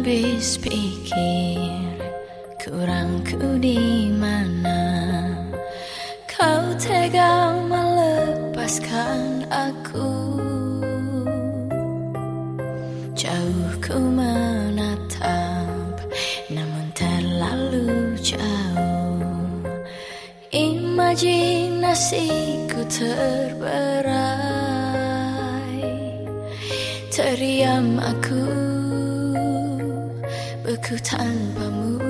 habis pikir kurangku di mana? Kau tega melepaskan aku. Jauh ku menatap namun terlalu jauh. Imajinasiku terberai. Teriam aku beku tanpamu.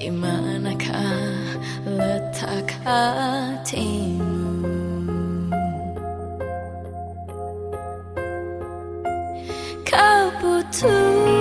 Di manakah letak hatimu? Kau putuskan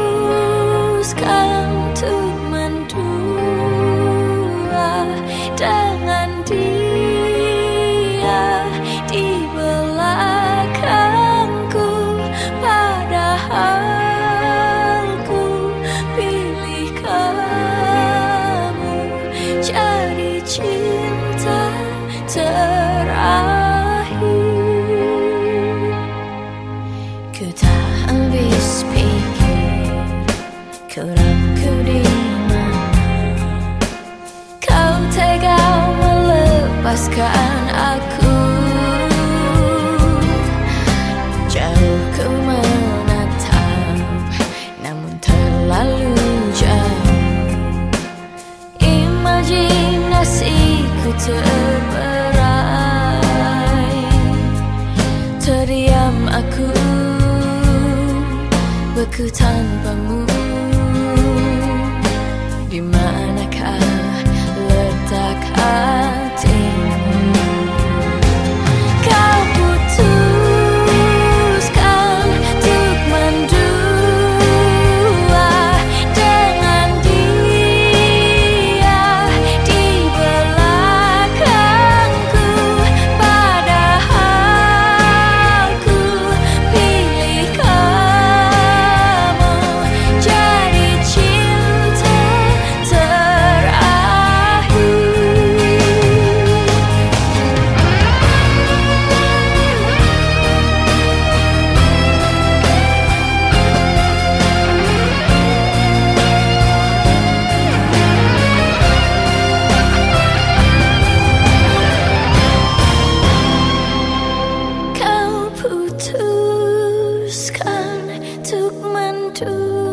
เธอเมื่อไรเธอได้ย้ำอาคูว่าคือท่านประมูดีมานะคะ to